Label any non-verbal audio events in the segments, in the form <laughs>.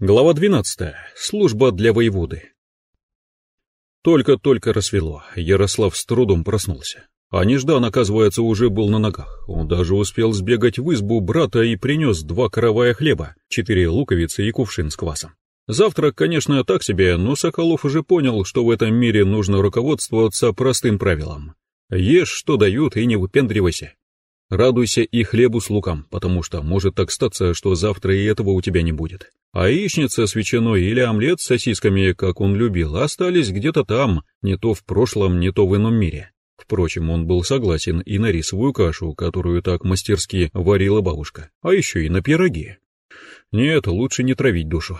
Глава 12. Служба для воеводы. Только-только рассвело, Ярослав с трудом проснулся. А Неждан, оказывается, уже был на ногах. Он даже успел сбегать в избу брата и принес два каравая хлеба, четыре луковицы и кувшин с квасом. Завтрак, конечно, так себе, но Соколов уже понял, что в этом мире нужно руководствоваться простым правилом. Ешь, что дают, и не выпендривайся. Радуйся и хлебу с луком, потому что может так статься, что завтра и этого у тебя не будет. А яичница с ветчиной или омлет с сосисками, как он любил, остались где-то там, не то в прошлом, не то в ином мире. Впрочем, он был согласен и на рисовую кашу, которую так мастерски варила бабушка, а еще и на пироги. Нет, лучше не травить душу.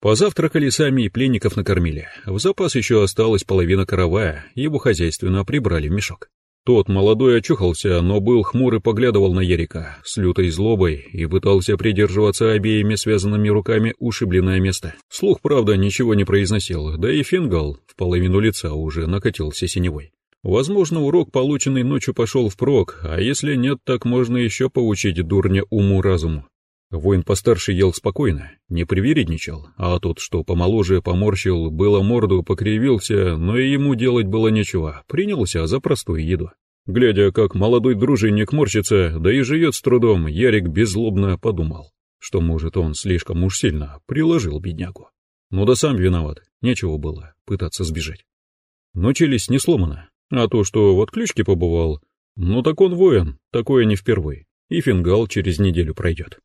Позавтракали сами и пленников накормили. В запас еще осталась половина каравая, его хозяйственно прибрали в мешок. Тот молодой очухался, но был хмур и поглядывал на Ярика с лютой злобой и пытался придерживаться обеими связанными руками ушибленное место. Слух, правда, ничего не произносил, да и фингал в половину лица уже накатился синевой. Возможно, урок, полученный ночью, пошел впрок, а если нет, так можно еще поучить дурня уму-разуму. Воин постарше ел спокойно, не привередничал, а тот, что помоложе, поморщил, было морду, покривился, но и ему делать было нечего, принялся за простую еду. Глядя, как молодой дружинник морщится, да и живет с трудом, Ярик беззлобно подумал, что, может, он слишком уж сильно приложил беднягу. Ну да сам виноват, нечего было пытаться сбежать. Но челюсть не сломана, а то, что в отключке побывал, ну так он воин, такое не впервые, и фингал через неделю пройдет.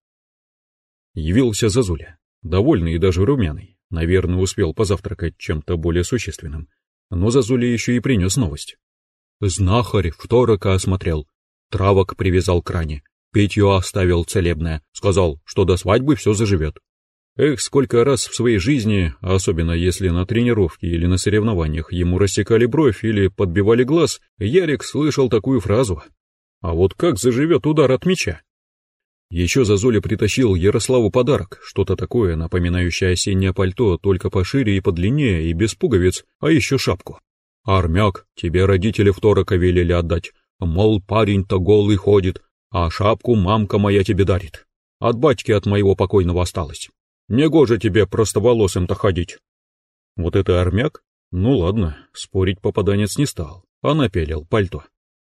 Явился Зазуля, довольный и даже румяный. Наверное, успел позавтракать чем-то более существенным. Но Зазуля еще и принес новость. Знахарь второка осмотрел, травок привязал к ране, питье оставил целебное, сказал, что до свадьбы все заживет. Эх, сколько раз в своей жизни, особенно если на тренировке или на соревнованиях ему рассекали бровь или подбивали глаз, Ярик слышал такую фразу. А вот как заживет удар от меча? Еще Зазоля притащил Ярославу подарок, что-то такое, напоминающее осеннее пальто, только пошире и подлиннее, и без пуговиц, а еще шапку. «Армяк, тебе родители второка велели отдать, мол, парень-то голый ходит, а шапку мамка моя тебе дарит. От батьки от моего покойного осталось. Негоже тебе просто волосым-то ходить». Вот это армяк? Ну ладно, спорить попаданец не стал, а напялил пальто.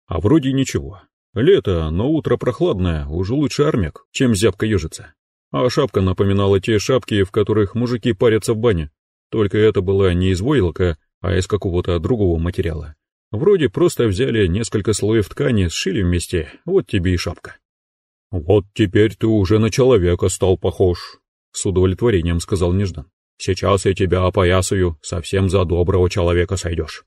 А вроде ничего, Лето, но утро прохладное, уже лучше армяк, чем зябка ежица. А шапка напоминала те шапки, в которых мужики парятся в бане. Только это была не из войлока, а из какого-то другого материала. Вроде просто взяли несколько слоев ткани, сшили вместе, вот тебе и шапка. «Вот теперь ты уже на человека стал похож», — с удовлетворением сказал Неждан. «Сейчас я тебя опоясаю, совсем за доброго человека сойдешь».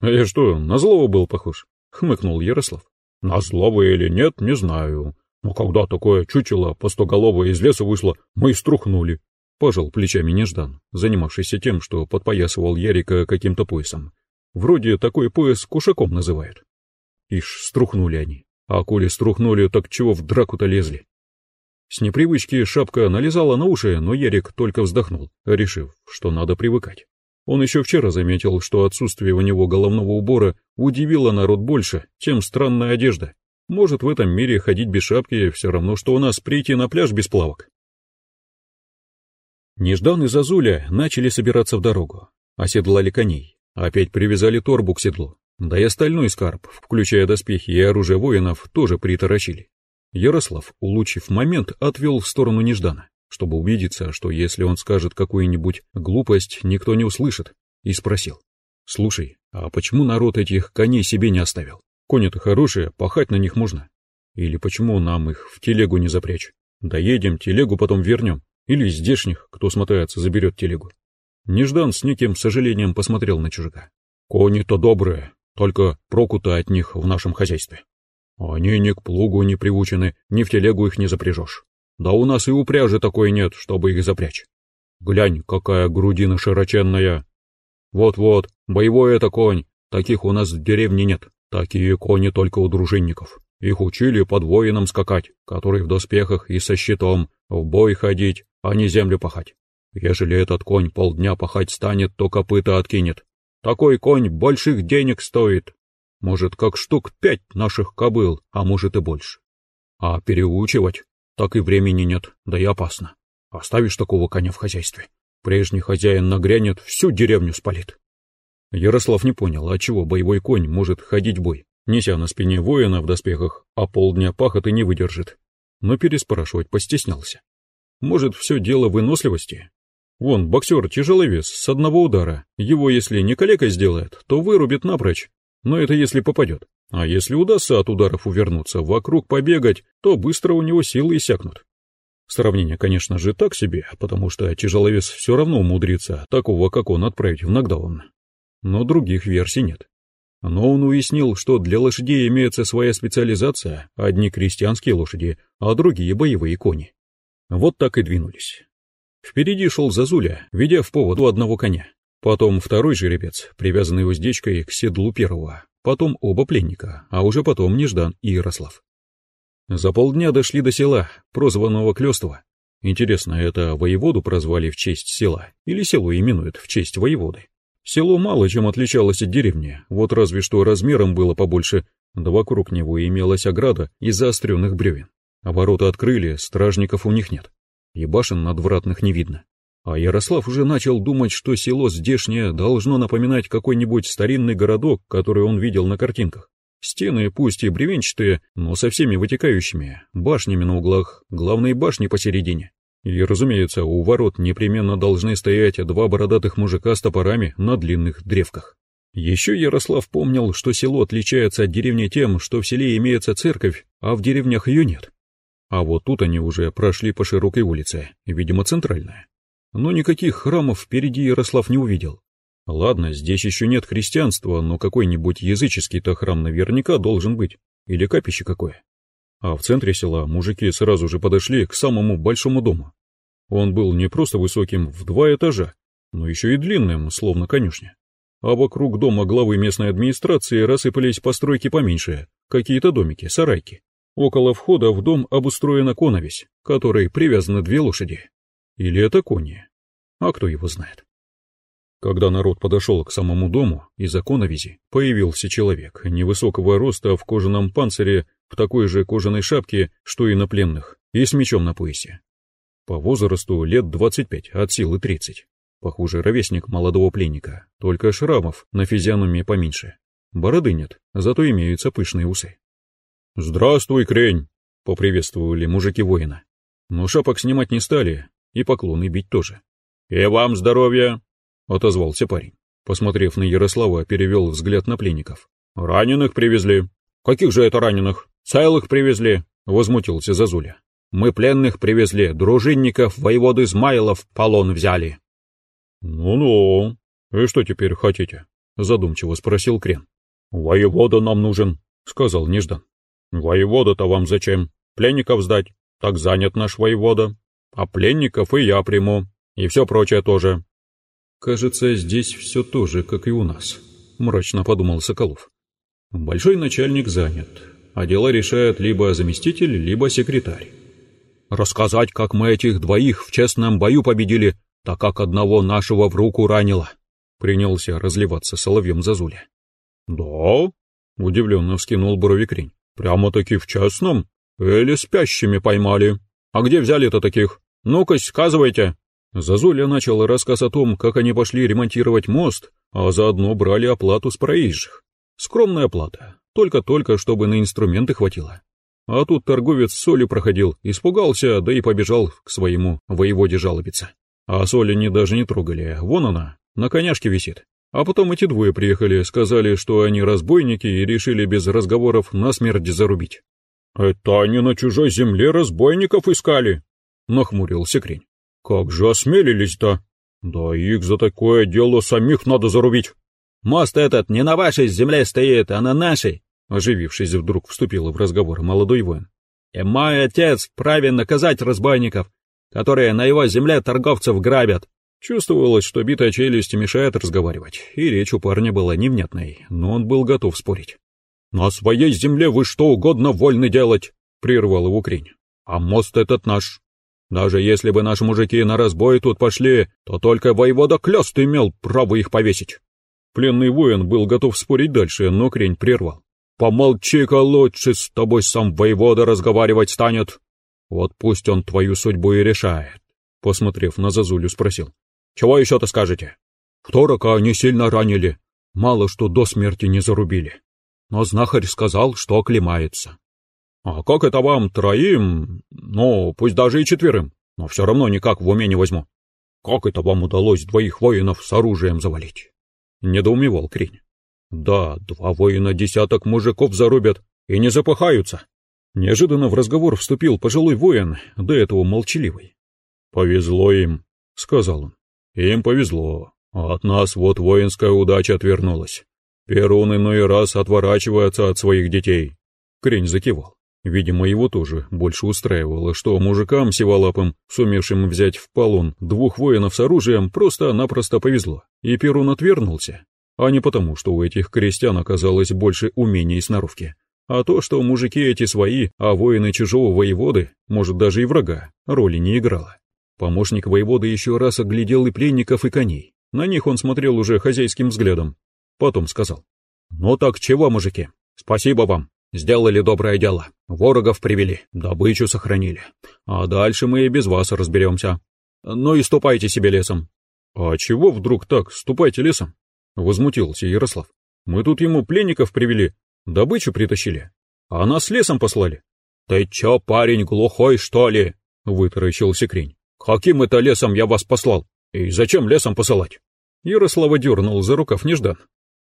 «А я что, на злого был похож?» — хмыкнул Ярослав. На злого или нет, не знаю. Но когда такое чучело постоголовое из леса вышло, мы и струхнули. Пожал плечами Неждан, занимавшийся тем, что подпоясывал Ярика каким-то поясом. Вроде такой пояс кушаком называют. Ишь, струхнули они. А коли струхнули, так чего в драку-то лезли? С непривычки шапка налезала на уши, но Ярик только вздохнул, решив, что надо привыкать. Он еще вчера заметил, что отсутствие у него головного убора удивило народ больше, чем странная одежда. Может, в этом мире ходить без шапки все равно, что у нас прийти на пляж без плавок. Неждан и Зазуля начали собираться в дорогу. Оседлали коней, опять привязали торбу к седлу. Да и остальной скарб, включая доспехи и оружие воинов, тоже приторочили. Ярослав, улучив момент, отвел в сторону Неждана чтобы убедиться, что если он скажет какую-нибудь глупость, никто не услышит, и спросил. «Слушай, а почему народ этих коней себе не оставил? Кони-то хорошие, пахать на них можно. Или почему нам их в телегу не запрячь? Доедем, телегу потом вернем. Или здешних, кто смотается, заберет телегу». Неждан с неким сожалением посмотрел на чужака. «Кони-то добрые, только проку-то от них в нашем хозяйстве. Они ни к плугу не приучены, ни в телегу их не запряжешь. Да у нас и упряжи такой нет, чтобы их запрячь. Глянь, какая грудина широченная. Вот-вот, боевой это конь, таких у нас в деревне нет. Такие кони только у дружинников. Их учили под воином скакать, который в доспехах и со щитом, в бой ходить, а не землю пахать. Ежели этот конь полдня пахать станет, то копыта откинет. Такой конь больших денег стоит. Может, как штук пять наших кобыл, а может и больше. А переучивать так и времени нет, да и опасно. Оставишь такого коня в хозяйстве. Прежний хозяин нагрянет, всю деревню спалит. Ярослав не понял, отчего боевой конь может ходить бой, неся на спине воина в доспехах, а полдня пахоты не выдержит. Но переспрашивать постеснялся. Может, все дело выносливости? Вон, боксер тяжеловес, с одного удара. Его, если не калекой сделает, то вырубит напрочь. Но это если попадет. А если удастся от ударов увернуться, вокруг побегать, то быстро у него силы иссякнут. Сравнение, конечно же, так себе, потому что тяжеловес все равно умудрится такого, как он, отправить в нокдаун. Но других версий нет. Но он уяснил, что для лошадей имеется своя специализация, одни крестьянские лошади, а другие боевые кони. Вот так и двинулись. Впереди шел Зазуля, ведя в поводу одного коня. Потом второй жеребец, привязанный уздечкой к седлу первого. Потом оба пленника, а уже потом Неждан и Ярослав. За полдня дошли до села, прозванного Клёстово. Интересно, это воеводу прозвали в честь села, или село именуют в честь воеводы? Село мало чем отличалось от деревни, вот разве что размером было побольше, да вокруг него имелась ограда из заостренных бревен. Ворота открыли, стражников у них нет, и башен надвратных не видно. А Ярослав уже начал думать, что село здешнее должно напоминать какой-нибудь старинный городок, который он видел на картинках. Стены пусть и бревенчатые, но со всеми вытекающими, башнями на углах, главной башни посередине. И, разумеется, у ворот непременно должны стоять два бородатых мужика с топорами на длинных древках. Еще Ярослав помнил, что село отличается от деревни тем, что в селе имеется церковь, а в деревнях ее нет. А вот тут они уже прошли по широкой улице, видимо, центральная. Но никаких храмов впереди Ярослав не увидел. Ладно, здесь еще нет христианства, но какой-нибудь языческий-то храм наверняка должен быть. Или капище какое. А в центре села мужики сразу же подошли к самому большому дому. Он был не просто высоким в два этажа, но еще и длинным, словно конюшня. А вокруг дома главы местной администрации рассыпались постройки поменьше, какие-то домики, сарайки. Около входа в дом обустроена коновесь, которой привязаны две лошади. Или это кони? А кто его знает? Когда народ подошел к самому дому, из оконовизи появился человек, невысокого роста в кожаном панцире, в такой же кожаной шапке, что и на пленных, и с мечом на поясе. По возрасту лет 25, от силы 30. Похоже, ровесник молодого пленника, только шрамов на физиономии поменьше. Бороды нет, зато имеются пышные усы. «Здравствуй, крень!» — поприветствовали мужики воина. Но шапок снимать не стали, и поклоны бить тоже. «И вам здоровья!» — отозвался парень. Посмотрев на Ярослава, перевел взгляд на пленников. «Раненых привезли». «Каких же это раненых? Целых привезли», — возмутился Зазуля. «Мы пленных привезли, дружинников воеводы Измайлов в полон взяли». «Ну-ну, и что теперь хотите?» — задумчиво спросил Крен. «Воевода нам нужен», — сказал Неждан. «Воевода-то вам зачем? Пленников сдать? Так занят наш воевода. А пленников и я приму, и все прочее тоже. «Кажется, здесь все то же, как и у нас», — мрачно подумал Соколов. «Большой начальник занят, а дела решает либо заместитель, либо секретарь. Рассказать, как мы этих двоих в честном бою победили, так как одного нашего в руку ранило», — принялся разливаться соловьем Зазуля. «Да?» — удивленно вскинул брови Крень. «Прямо-таки в честном? Или спящими поймали? А где взяли-то таких? Ну-ка, сказывайте!» Зазуля начал рассказ о том, как они пошли ремонтировать мост, а заодно брали оплату с проезжих. Скромная оплата, только-только, чтобы на инструменты хватило. А тут торговец солью проходил, испугался, да и побежал к своему воеводе жалобиться. А соль они даже не трогали, вон она, на коняшке висит. А потом эти двое приехали, сказали, что они разбойники и решили без разговоров насмерть зарубить. «Это они на чужой земле разбойников искали?» — нахмурился Крень. Как же осмелились-то? Да их за такое дело самих надо зарубить. Мост этот не на вашей земле стоит, а на нашей, оживившись вдруг вступил в разговор молодой воин. И мой отец вправе наказать разбойников, которые на его земле торговцев грабят. Чувствовалось, что битая челюсть мешает разговаривать, и речь у парня была невнятной, но он был готов спорить. «На своей земле вы что угодно вольны делать», — прервал его Крень. «А мост этот наш, даже если бы наши мужики на разбой тут пошли, то только воевода Клёст имел право их повесить. Пленный воин был готов спорить дальше, но Крень прервал. «Помолчи-ка лучше, с тобой сам воевода разговаривать станет. Вот пусть он твою судьбу и решает. посмотрев на Зазулю, спросил. «Чего еще-то скажете?» «Второка не сильно ранили, мало что до смерти не зарубили. Но знахарь сказал, что оклемается». «А как это вам троим, ну, пусть даже и четверым, но все равно никак в уме не возьму. Как это вам удалось двоих воинов с оружием завалить?» Недоумевал Кринь. «Да, два воина десяток мужиков зарубят и не запыхаются». Неожиданно в разговор вступил пожилой воин, до этого молчаливый. «Повезло им», — сказал он. «Им повезло, от нас вот воинская удача отвернулась. Перун иной раз отворачивается от своих детей». Крень закивал. Видимо, его тоже больше устраивало, что мужикам сиволапым, сумевшим взять в полон двух воинов с оружием, просто-напросто повезло, и Перун отвернулся, а не потому, что у этих крестьян оказалось больше умений и сноровки, а то, что мужики эти свои, а воины чужого воеводы, может даже и врага, роли не играло. Помощник воеводы еще раз оглядел и пленников, и коней. На них он смотрел уже хозяйским взглядом. Потом сказал. «Ну так чего, мужики? Спасибо вам. Сделали доброе дело. Ворогов привели, добычу сохранили. А дальше мы и без вас разберемся. Ну и ступайте себе лесом». «А чего вдруг так, ступайте лесом?» Возмутился Ярослав. «Мы тут ему пленников привели, Добычу притащили, а нас лесом послали. Ты чё, парень, глухой, что ли? Вытаращился Крень. Каким это лесом я вас послал? И зачем лесом посылать? Ярослава дернул за рукав Неждан.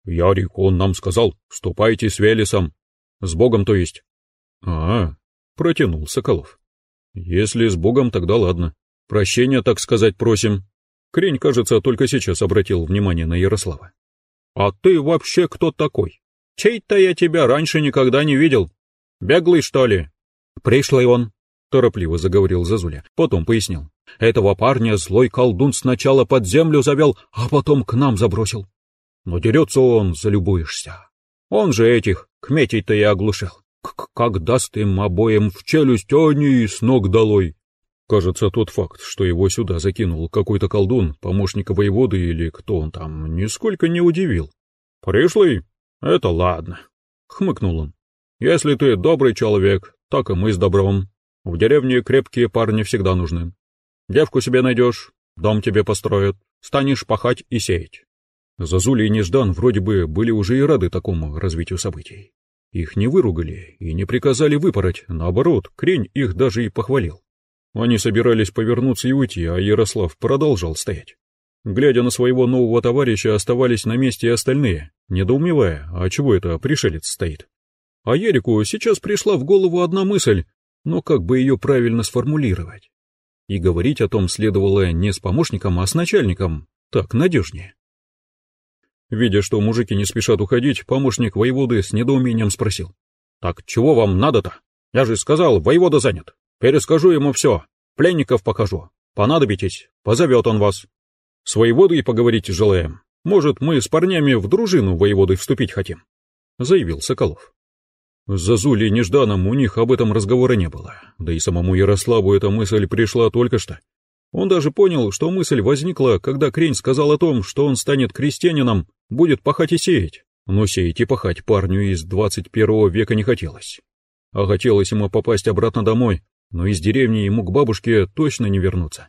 Ярик, он нам сказал, ступайте с Велесом. С Богом, то есть. А, протянул Соколов. Если с Богом, тогда ладно. Прощения, так сказать, просим. Крень, кажется, только сейчас обратил внимание на Ярослава. А ты вообще кто такой? Чей-то я тебя раньше никогда не видел. Беглый, что ли? Пришлый он, торопливо заговорил Зазуля, потом пояснил. Этого парня злой колдун сначала под землю завел, а потом к нам забросил. Но дерется он, залюбуешься. Он же этих кметей-то и оглушил. К как даст им обоим в челюсть, они с ног долой. Кажется, тот факт, что его сюда закинул какой-то колдун, помощника воеводы или кто он там, нисколько не удивил. «Пришлый? «Это ладно», — хмыкнул он. «Если ты добрый человек, так и мы с добром. В деревне крепкие парни всегда нужны. Девку себе найдешь, дом тебе построят, станешь пахать и сеять». Зазули и Неждан вроде бы были уже и рады такому развитию событий. Их не выругали и не приказали выпороть, наоборот, Крень их даже и похвалил. Они собирались повернуться и уйти, а Ярослав продолжал стоять. Глядя на своего нового товарища, оставались на месте и остальные, недоумевая, а чего это пришелец стоит. А Ерику сейчас пришла в голову одна мысль, но как бы ее правильно сформулировать? И говорить о том следовало не с помощником, а с начальником, так надежнее. Видя, что мужики не спешат уходить, помощник воеводы с недоумением спросил. «Так чего вам надо-то? Я же сказал, воевода занят. Перескажу ему все, пленников покажу. Понадобитесь, позовет он вас». С воеводой поговорить желаем. Может, мы с парнями в дружину воеводы вступить хотим, — заявил Соколов. С Зазулей и Нежданом у них об этом разговора не было, да и самому Ярославу эта мысль пришла только что. Он даже понял, что мысль возникла, когда Крень сказал о том, что он станет крестьянином, будет пахать и сеять. Но сеять и пахать парню из 21 века не хотелось. А хотелось ему попасть обратно домой, но из деревни ему к бабушке точно не вернуться.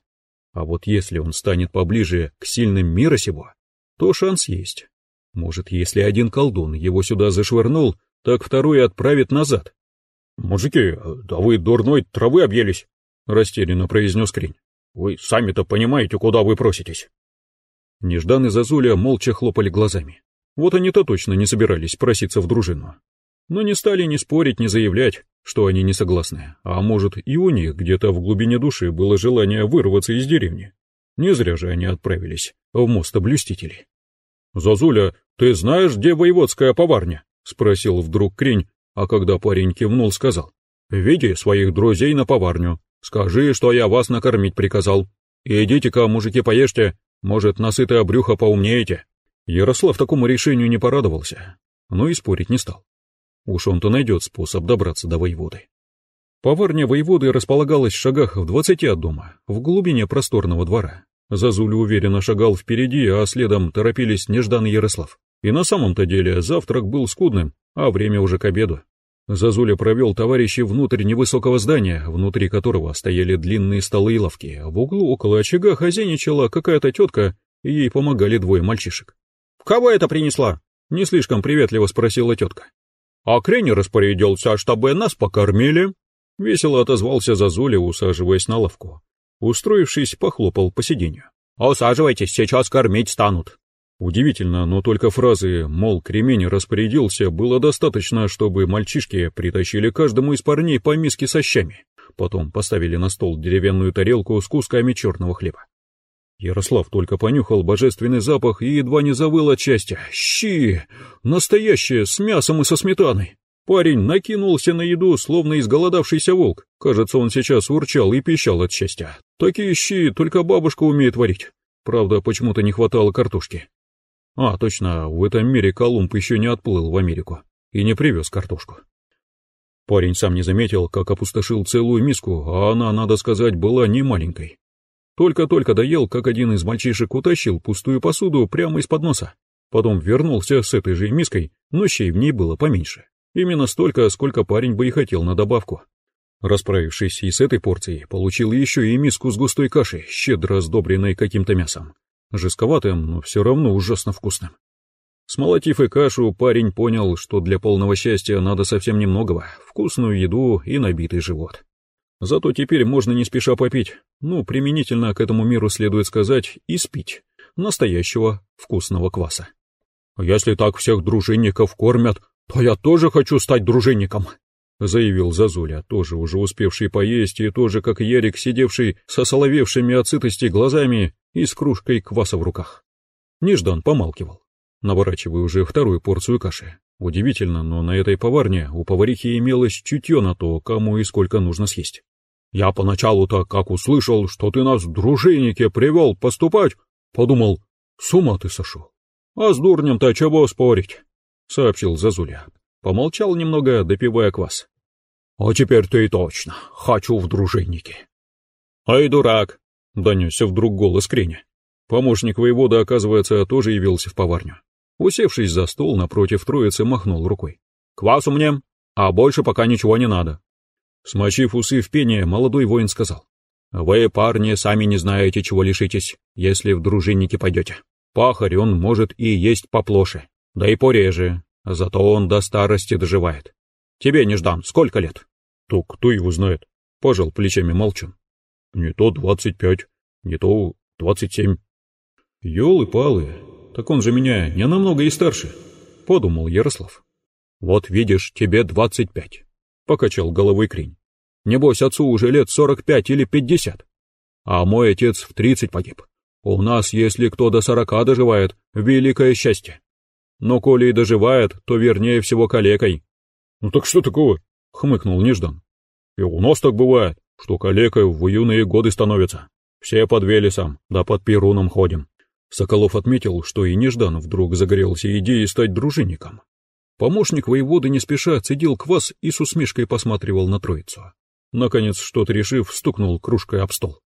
А вот если он станет поближе к сильным мира сего, то шанс есть. Может, если один колдун его сюда зашвырнул, так второй отправит назад. — Мужики, да вы дурной травы объелись, — растерянно произнес Крень. — Вы сами-то понимаете, куда вы проситесь. Неждан и Зазуля молча хлопали глазами. Вот они-то точно не собирались проситься в дружину но не стали ни спорить, ни заявлять, что они не согласны, а может и у них где-то в глубине души было желание вырваться из деревни. Не зря же они отправились в мост облюстителей. «Зазуля, ты знаешь, где воеводская поварня?» — спросил вдруг Крень, а когда парень кивнул, сказал. «Веди своих друзей на поварню, скажи, что я вас накормить приказал. Идите-ка, мужики, поешьте, может, насытое брюхо поумнеете». Ярослав такому решению не порадовался, но и спорить не стал. Уж он-то найдет способ добраться до воеводы. Поварня воеводы располагалась в шагах в двадцати от дома, в глубине просторного двора. Зазуля уверенно шагал впереди, а следом торопились Неждан и Ярослав. И на самом-то деле завтрак был скудным, а время уже к обеду. Зазуля провел товарищей внутрь невысокого здания, внутри которого стояли длинные столы и лавки. В углу около очага хозяйничала какая-то тетка, и ей помогали двое мальчишек. «Кого это принесла?» — не слишком приветливо спросила тетка. «А Кренни распорядился, чтобы нас покормили», — весело отозвался Зазуля, усаживаясь на лавку. Устроившись, похлопал по сиденью. «Усаживайтесь, сейчас кормить станут». Удивительно, но только фразы «мол, кремень распорядился» было достаточно, чтобы мальчишки притащили каждому из парней по миске со щами. Потом поставили на стол деревянную тарелку с кусками черного хлеба. Ярослав только понюхал божественный запах и едва не завыл от счастья. «Щи! Настоящие, с мясом и со сметаной!» Парень накинулся на еду, словно изголодавшийся волк. Кажется, он сейчас урчал и пищал от счастья. Такие щи только бабушка умеет варить. Правда, почему-то не хватало картошки. А, точно, в этом мире Колумб еще не отплыл в Америку и не привез картошку. Парень сам не заметил, как опустошил целую миску, а она, надо сказать, была не маленькой. Только-только доел, как один из мальчишек утащил пустую посуду прямо из-под носа. Потом вернулся с этой же миской, но щей в ней было поменьше. Именно столько, сколько парень бы и хотел на добавку. Расправившись и с этой порцией, получил еще и миску с густой кашей, щедро сдобренной каким-то мясом. Жестковатым, но все равно ужасно вкусным. Смолотив и кашу, парень понял, что для полного счастья надо совсем немногого, вкусную еду и набитый живот. Зато теперь можно не спеша попить, ну, применительно к этому миру следует сказать, и спить, настоящего вкусного кваса. «Если так всех дружинников кормят, то я тоже хочу стать дружинником», заявил Зазуля, тоже уже успевший поесть и тоже, как Ярик, сидевший со соловевшими от сытости глазами и с кружкой кваса в руках. Неждан помалкивал, наворачивая уже вторую порцию каши. Удивительно, но на этой поварне у поварихи имелось чутье на то, кому и сколько нужно съесть. «Я поначалу-то, как услышал, что ты нас в дружиннике привел поступать, подумал, с ума ты сошел. А с дурнем-то чего спорить?» — сообщил Зазуля. Помолчал немного, допивая квас. «А теперь ты точно хочу в дружиннике». «Ай, дурак!» — донесся вдруг голос Креня. Помощник воевода, оказывается, тоже явился в поварню. Усевшись за стол напротив троицы, махнул рукой. «Квасу мне, а больше пока ничего не надо». Смочив усы в пене, молодой воин сказал. «Вы, парни, сами не знаете, чего лишитесь, если в дружинники пойдете. Пахарь он может и есть поплоше, да и пореже, зато он до старости доживает. Тебе, Неждан, сколько лет?» «То кто его знает?» — пожал плечами молчун. Не то двадцать пять, не то двадцать семь. Ёлы-палы, так он же меня не намного и старше, подумал Ярослав. Вот видишь, тебе двадцать пять, покачал головой Крень. Небось, отцу уже лет сорок пять или пятьдесят. А мой отец в тридцать погиб. У нас, если кто до сорока доживает, великое счастье. Но коли и доживает, то вернее всего калекой. Ну так что такого? хмыкнул Неждан. И у нас так бывает что калекой в юные годы становится. Все под Велесом, да под Перуном ходим. Соколов отметил, что и Неждан вдруг загорелся идеей стать дружинником. Помощник воеводы не спеша цедил квас и с усмешкой посматривал на троицу. Наконец, что-то решив, стукнул кружкой об стол.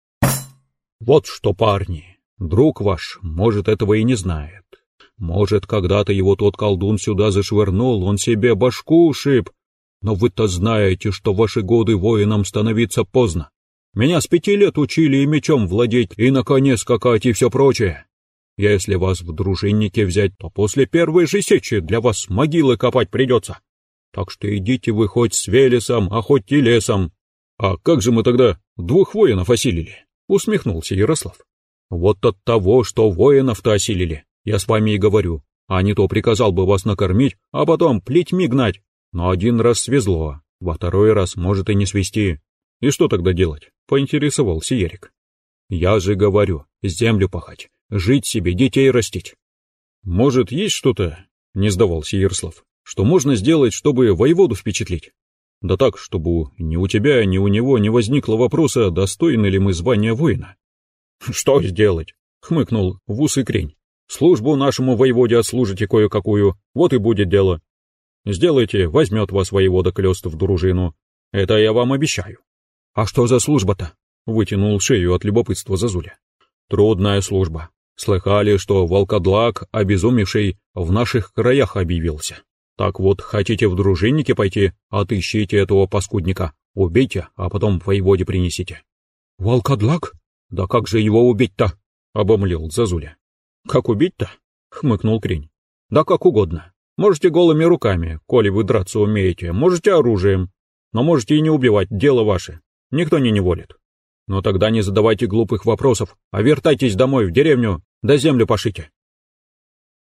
«Вот что, парни, друг ваш, может, этого и не знает. Может, когда-то его тот колдун сюда зашвырнул, он себе башку ушиб, но вы-то знаете, что в ваши годы воином становиться поздно. Меня с пяти лет учили и мечом владеть, и на коне скакать, и все прочее. Если вас в дружиннике взять, то после первой же сечи для вас могилы копать придется. Так что идите вы хоть с Велесом, а хоть и лесом. А как же мы тогда двух воинов осилили? Усмехнулся Ярослав. Вот от того, что воинов-то осилили, я с вами и говорю. А не то приказал бы вас накормить, а потом плетьми гнать, но один раз свезло, во второй раз может и не свести. И что тогда делать? Поинтересовался Ерик. Я же говорю, землю пахать, жить себе, детей растить. Может, есть что-то, не сдавался Ярослав, что можно сделать, чтобы воеводу впечатлить? Да так, чтобы ни у тебя, ни у него не возникло вопроса, достойны ли мы звания воина. <laughs> Что сделать? Хмыкнул в усы крень. Службу нашему воеводе отслужите кое-какую, вот и будет дело. Сделайте, возьмет вас воевода Клёст в дружину. Это я вам обещаю. А что за служба-то? Вытянул шею от любопытства Зазуля. Трудная служба. Слыхали, что волкодлак, обезумевший, в наших краях объявился. Так вот, хотите в дружинники пойти, отыщите этого паскудника, убейте, а потом воеводе принесите. Волкодлак? Да как же его убить-то? Обомлел Зазуля. Как убить-то? Хмыкнул Крень. Да как угодно. Можете голыми руками, коли вы драться умеете, можете оружием, но можете и не убивать, дело ваше. Никто не неволит. Но тогда не задавайте глупых вопросов, а вертайтесь домой в деревню, да землю пошите.